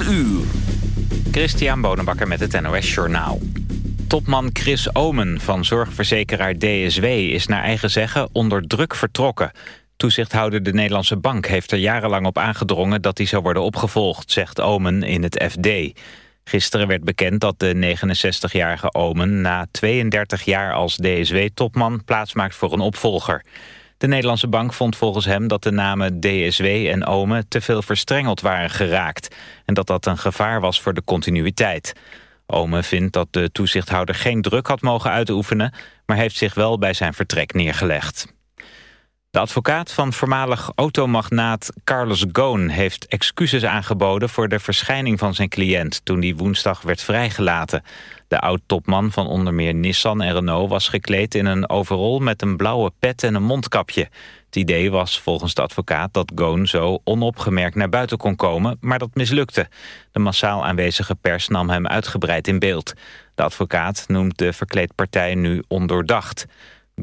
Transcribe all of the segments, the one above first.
4 uur. Christian Bonenbakker met het NOS Journaal. Topman Chris Omen van zorgverzekeraar DSW is naar eigen zeggen onder druk vertrokken. Toezichthouder de Nederlandse Bank heeft er jarenlang op aangedrongen dat hij zou worden opgevolgd, zegt Omen in het FD. Gisteren werd bekend dat de 69-jarige Omen na 32 jaar als DSW-topman plaatsmaakt voor een opvolger. De Nederlandse bank vond volgens hem dat de namen DSW en Omen te veel verstrengeld waren geraakt en dat dat een gevaar was voor de continuïteit. Omen vindt dat de toezichthouder geen druk had mogen uitoefenen, maar heeft zich wel bij zijn vertrek neergelegd. De advocaat van voormalig automagnaat Carlos Ghosn heeft excuses aangeboden voor de verschijning van zijn cliënt toen die woensdag werd vrijgelaten. De oud-topman van onder meer Nissan en Renault was gekleed in een overall met een blauwe pet en een mondkapje. Het idee was volgens de advocaat dat Ghosn zo onopgemerkt naar buiten kon komen, maar dat mislukte. De massaal aanwezige pers nam hem uitgebreid in beeld. De advocaat noemt de verkleedpartij nu ondoordacht.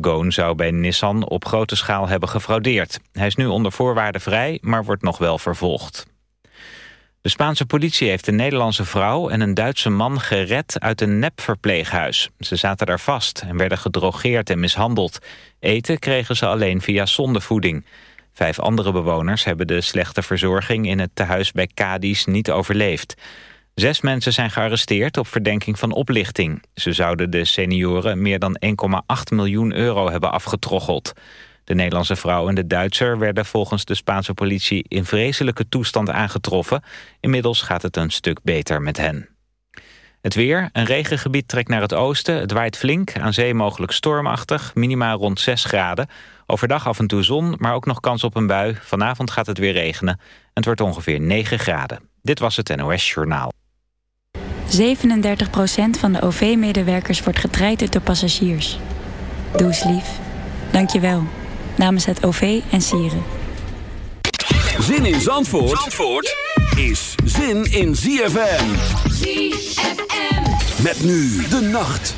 Goon zou bij Nissan op grote schaal hebben gefraudeerd. Hij is nu onder voorwaarden vrij, maar wordt nog wel vervolgd. De Spaanse politie heeft een Nederlandse vrouw en een Duitse man gered uit een nepverpleeghuis. Ze zaten daar vast en werden gedrogeerd en mishandeld. Eten kregen ze alleen via zondevoeding. Vijf andere bewoners hebben de slechte verzorging in het tehuis bij Cadiz niet overleefd. Zes mensen zijn gearresteerd op verdenking van oplichting. Ze zouden de senioren meer dan 1,8 miljoen euro hebben afgetroggeld. De Nederlandse vrouw en de Duitser werden volgens de Spaanse politie in vreselijke toestand aangetroffen. Inmiddels gaat het een stuk beter met hen. Het weer. Een regengebied trekt naar het oosten. Het waait flink, aan zee mogelijk stormachtig, minimaal rond 6 graden. Overdag af en toe zon, maar ook nog kans op een bui. Vanavond gaat het weer regenen. En het wordt ongeveer 9 graden. Dit was het NOS Journaal. 37% van de OV-medewerkers wordt getraind door passagiers. Doe eens lief. Dank je wel. Namens het OV en Sieren. Zin in Zandvoort, Zandvoort is zin in ZFM. ZFM. Met nu de nacht.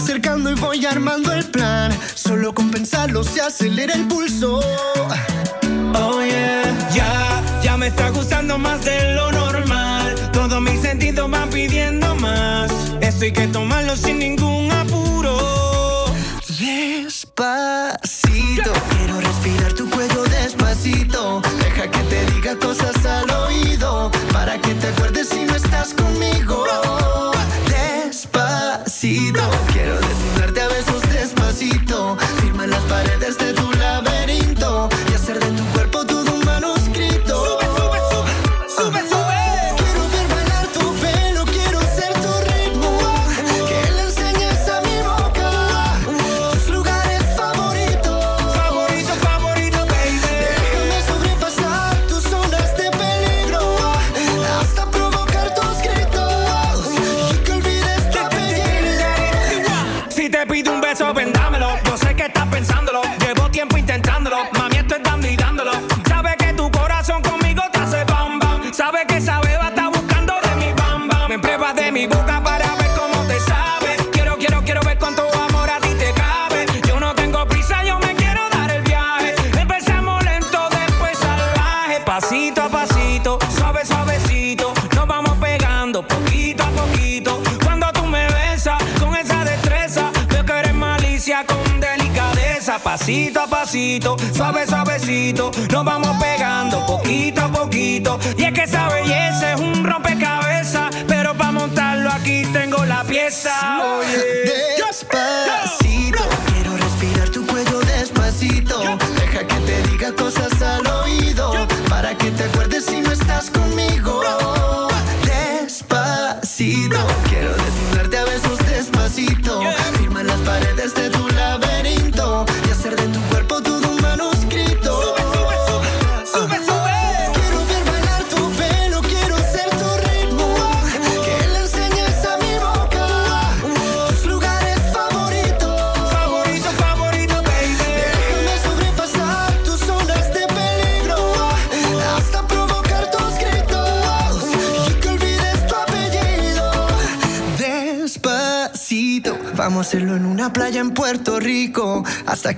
acercando y voy armando el plan. Solo con pensarlo se acelera el pulso. Oh yeah, ya, ya me está gustando más de lo normal. Todos mis sentidos van pidiendo más. Esto hay que tomarlo sin ningún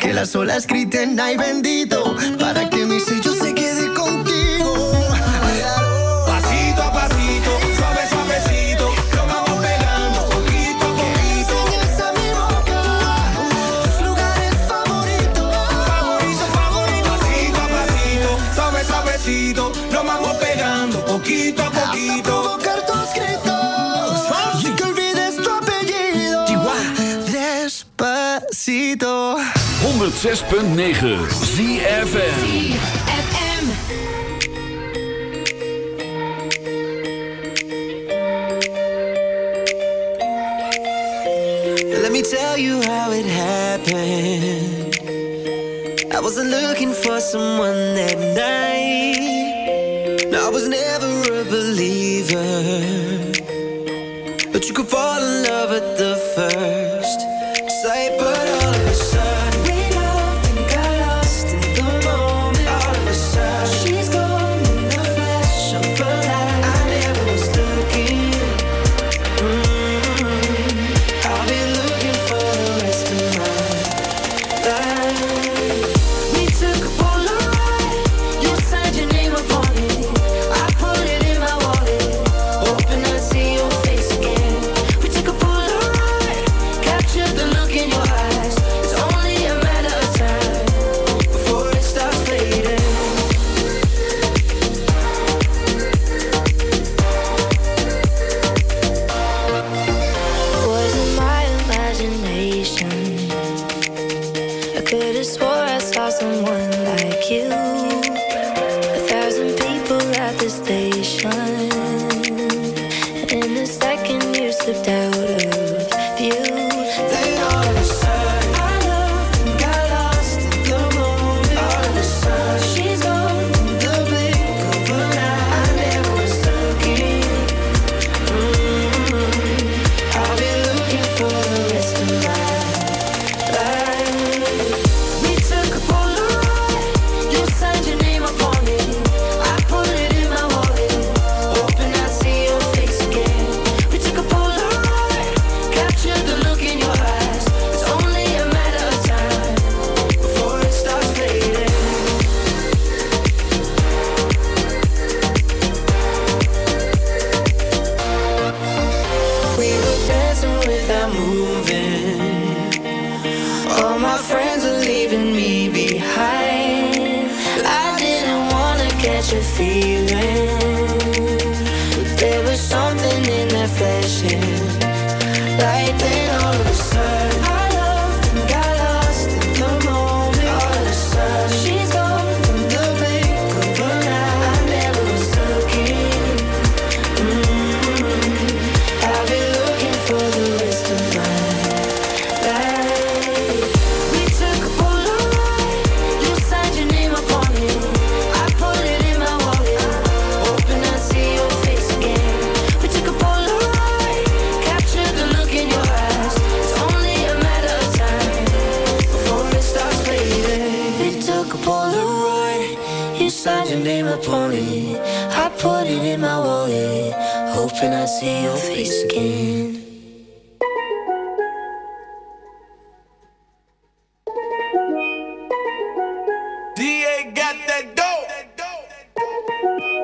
que las olas griten, ay, 106.9 ZFN tell you how it happened. I wasn't looking for someone that.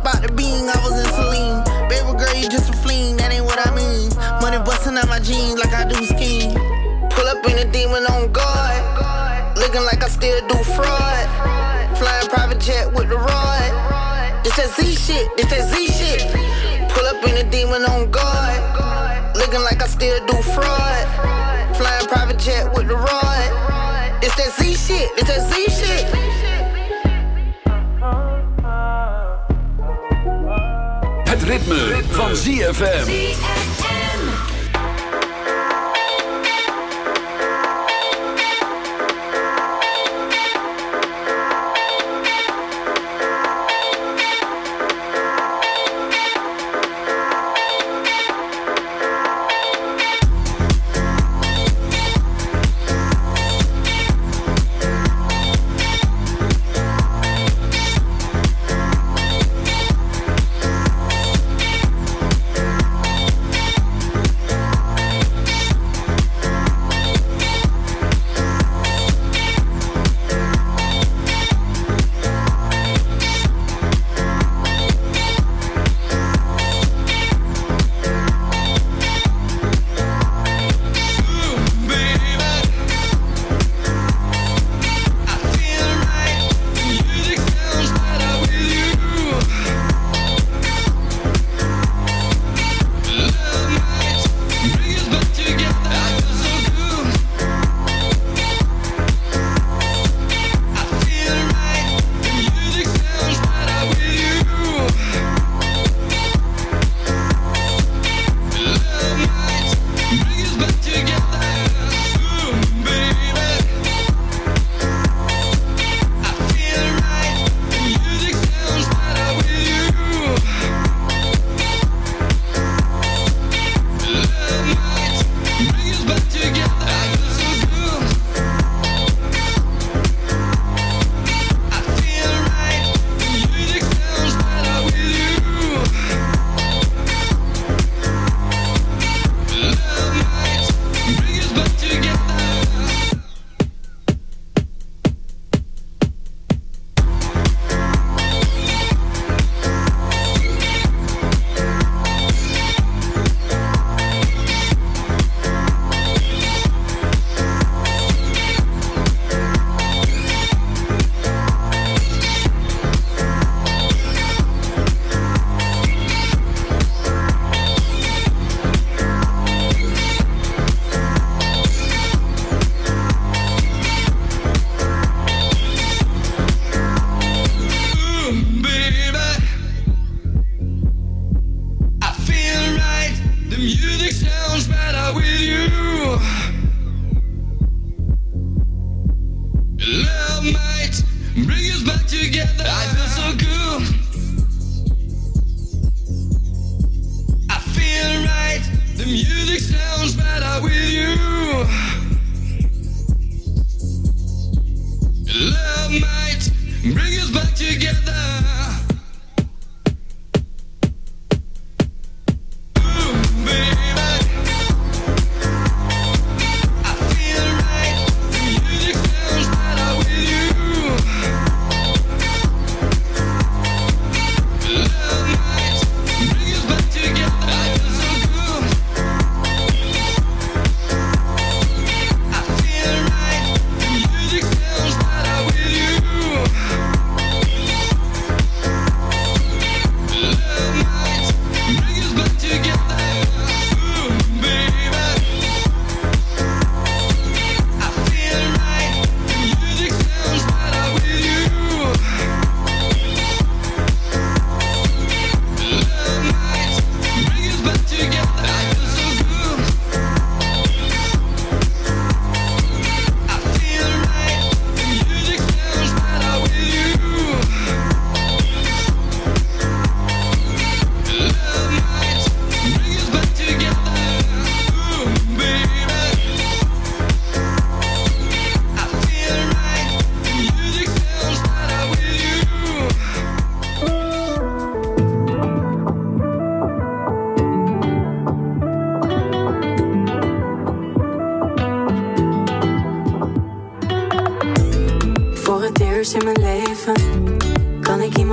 up out the I was in Celine. Baby girl, you just a fleen, that ain't what I mean. Money busting out my jeans like I do skiing. Pull up in a demon on guard. Looking like I still do fraud. Flying private jet with the rod. It's that Z shit. It's that Z shit. Pull up in a demon on guard. Looking like I still do fraud. Flying private jet with the rod. It's that Z shit. It's that Z shit. Ritme, van ZFM.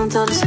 until the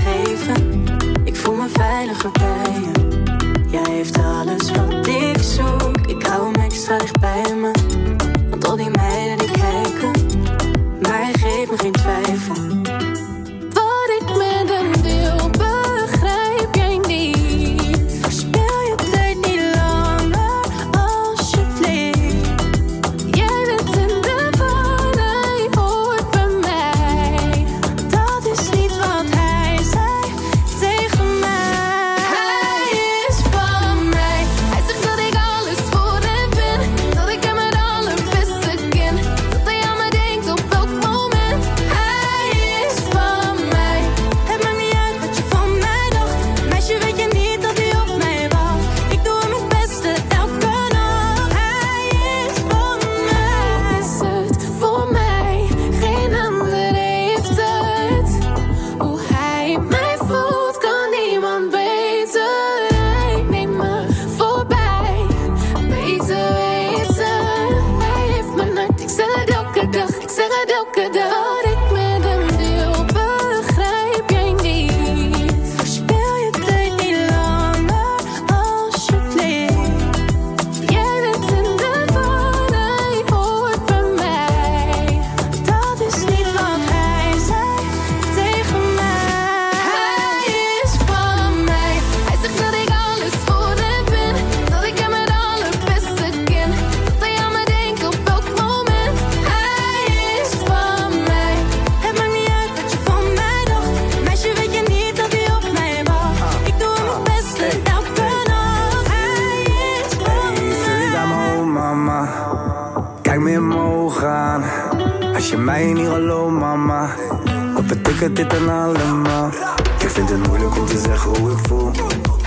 het dit en allemaal? Ik vind het moeilijk om te zeggen hoe ik voel.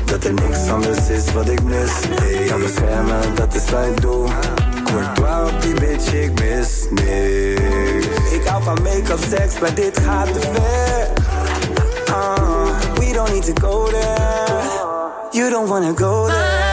Dat er niks anders is wat ik mis. Ik kan beschermen, dat is wat ik doe. Courtois op die bitch, ik mis niks. Ik hou van make-up, seks, maar dit gaat te ver. Uh, we don't need to go there. You don't wanna go there.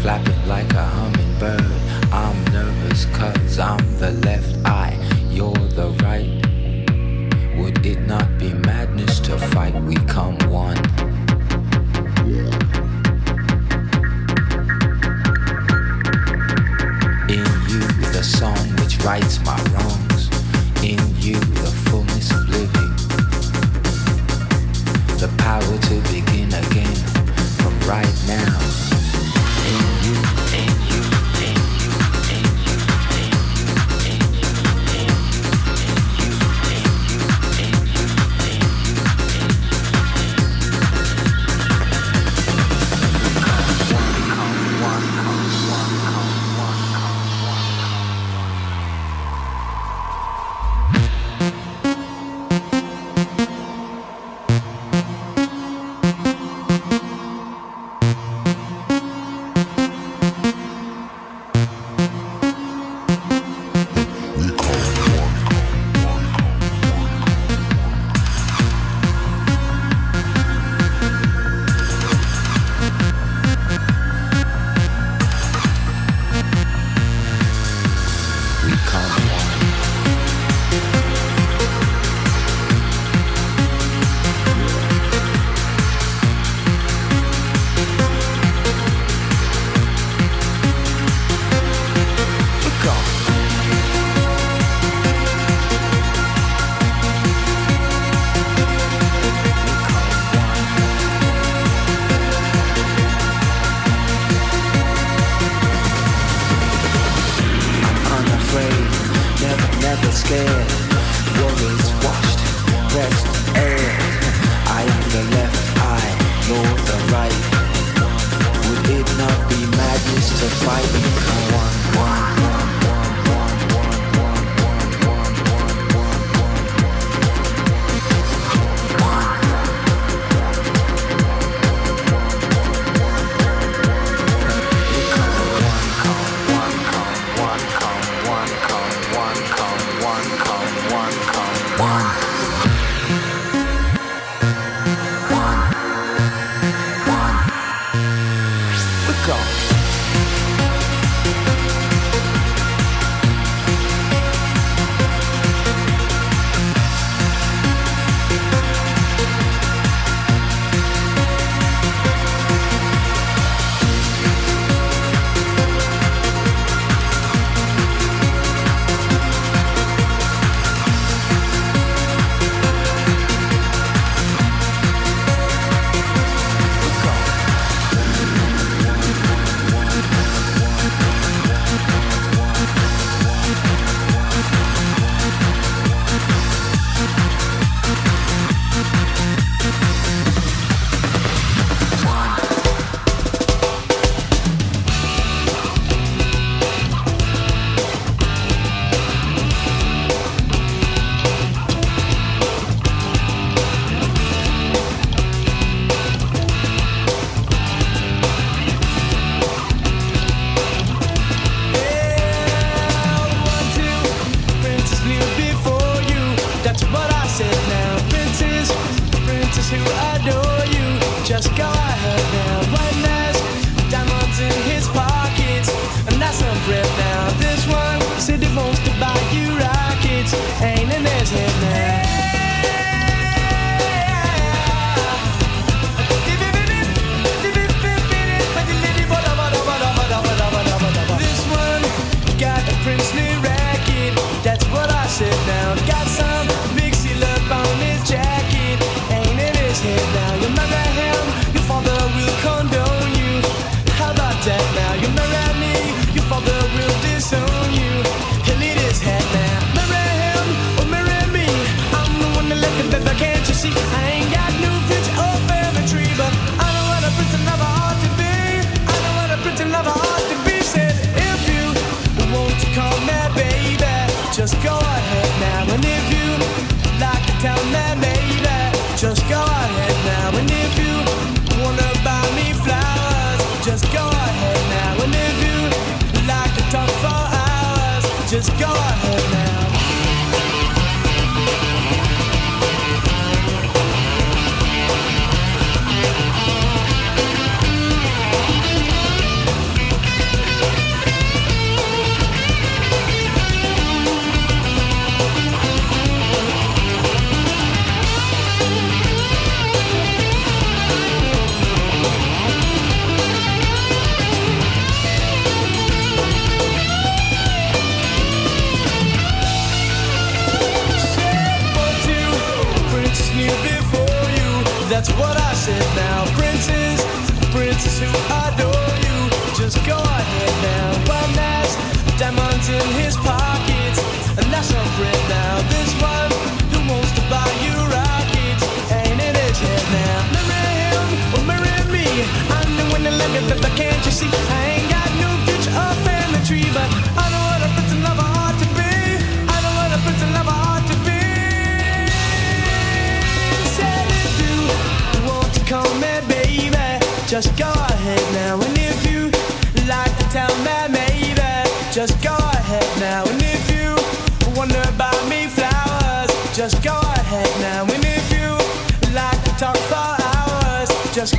flapping like a hummingbird. I'm nervous cause I'm the left eye, you're the right. Would it not be madness to fight? We come one. In you, the song which rights my wrongs. In you,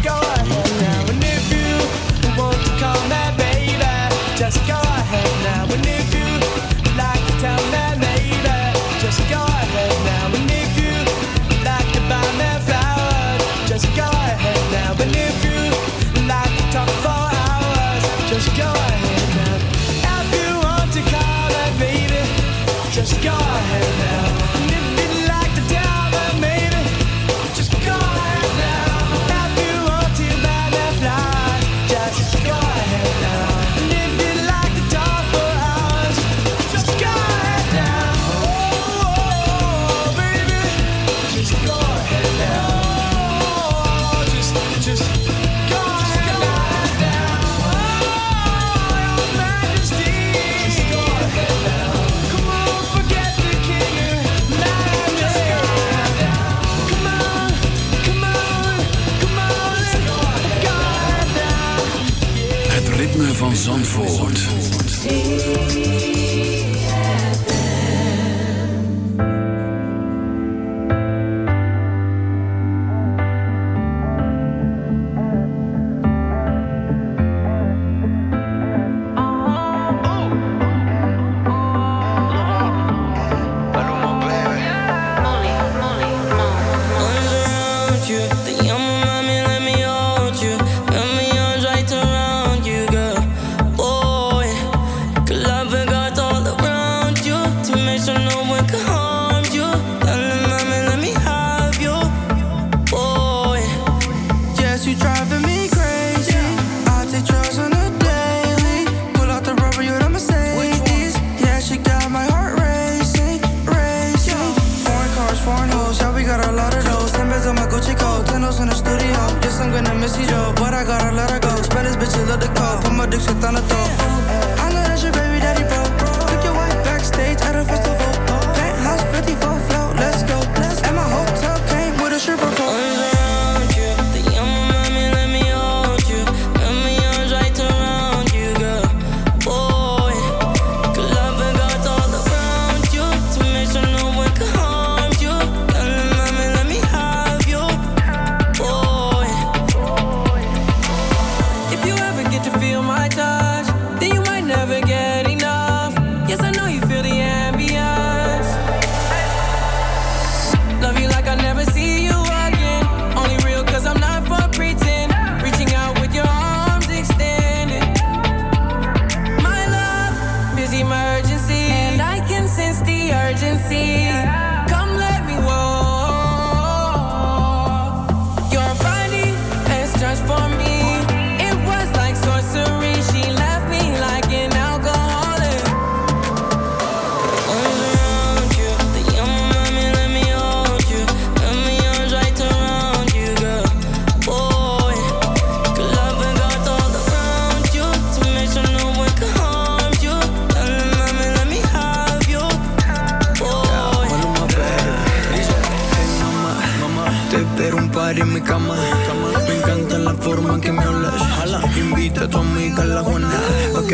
go Zandvoort.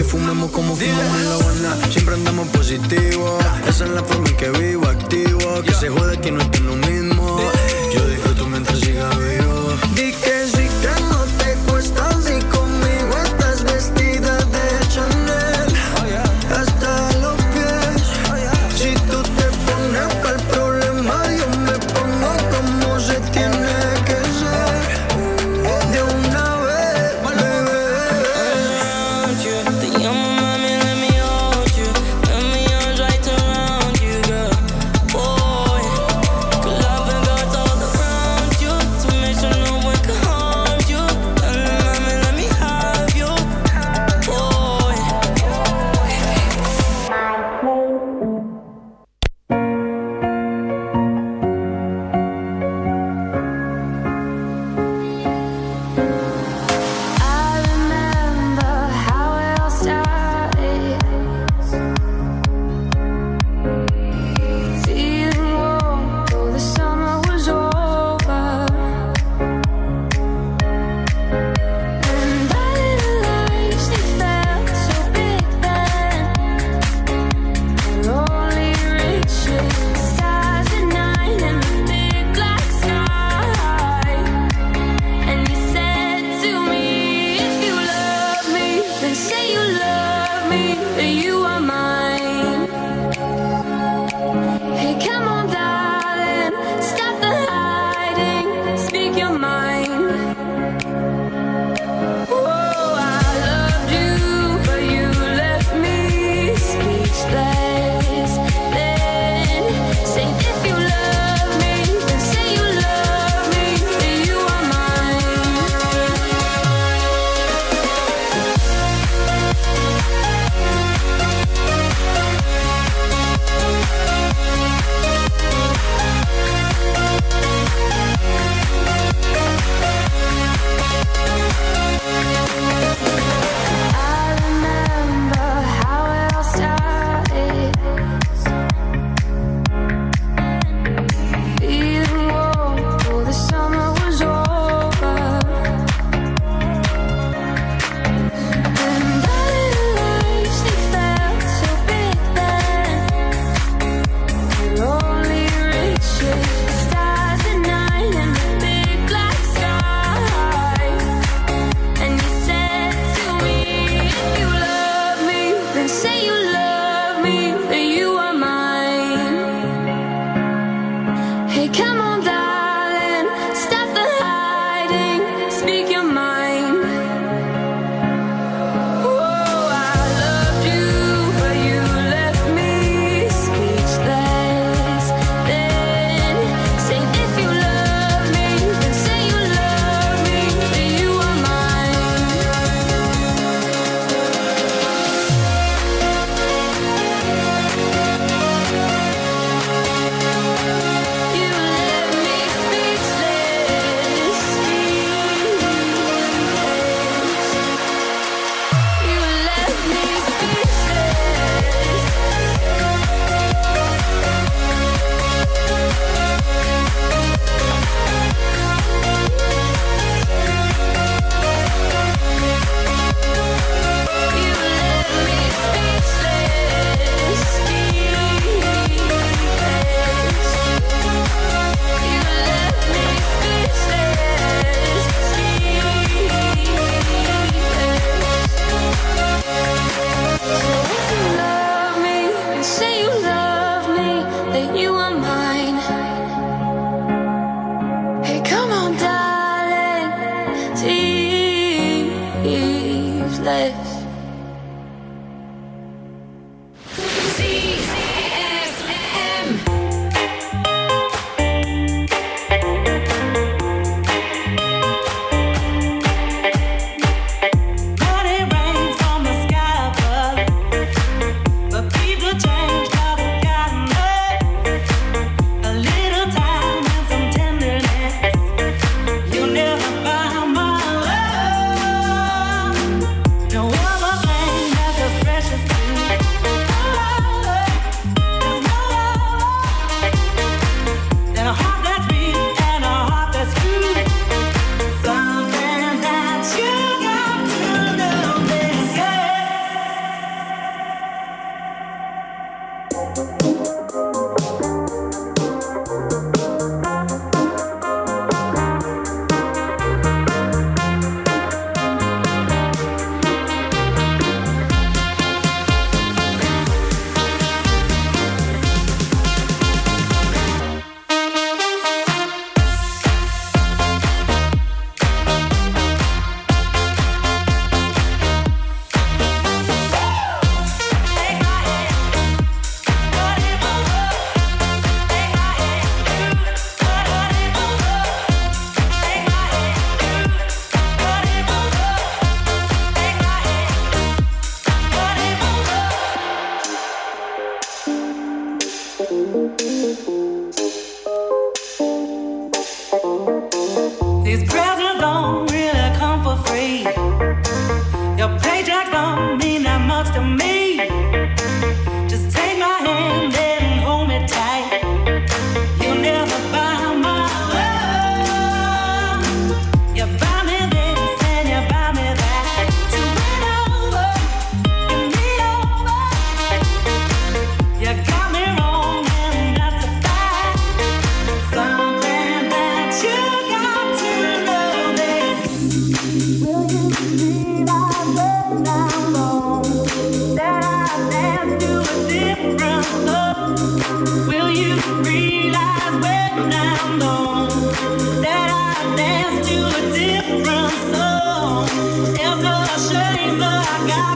fumemos como fumamos en la buena. Siempre andamos positivo. Esa es la forma en que vivo, activo. Que se jode que no esté lo mío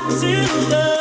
to know.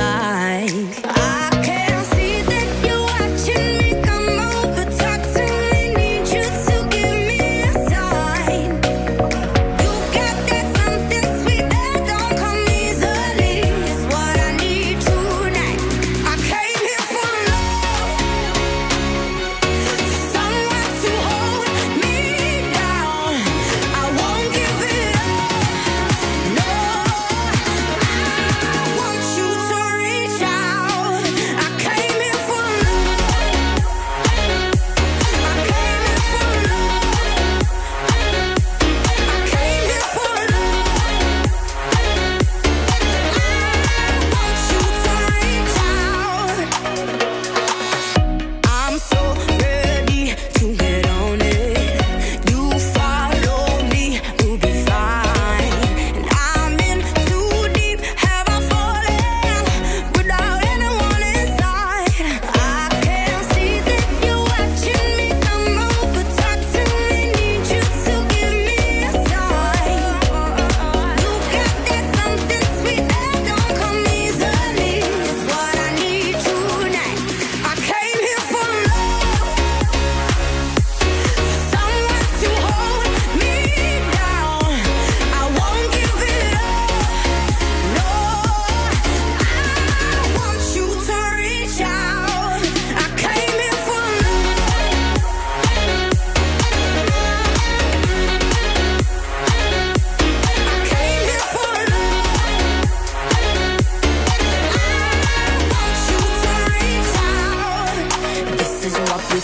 we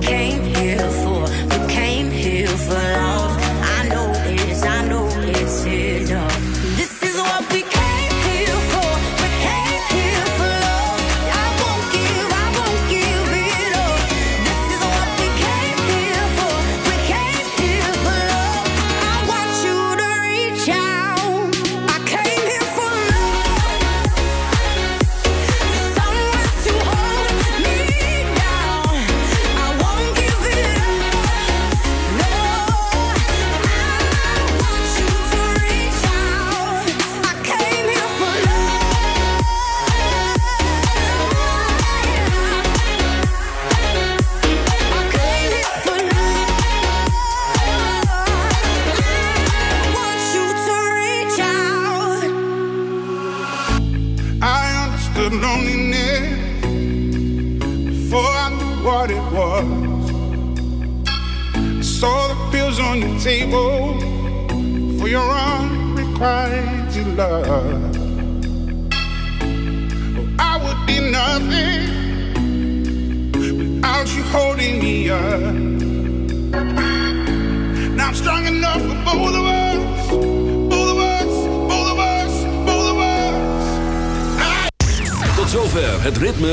came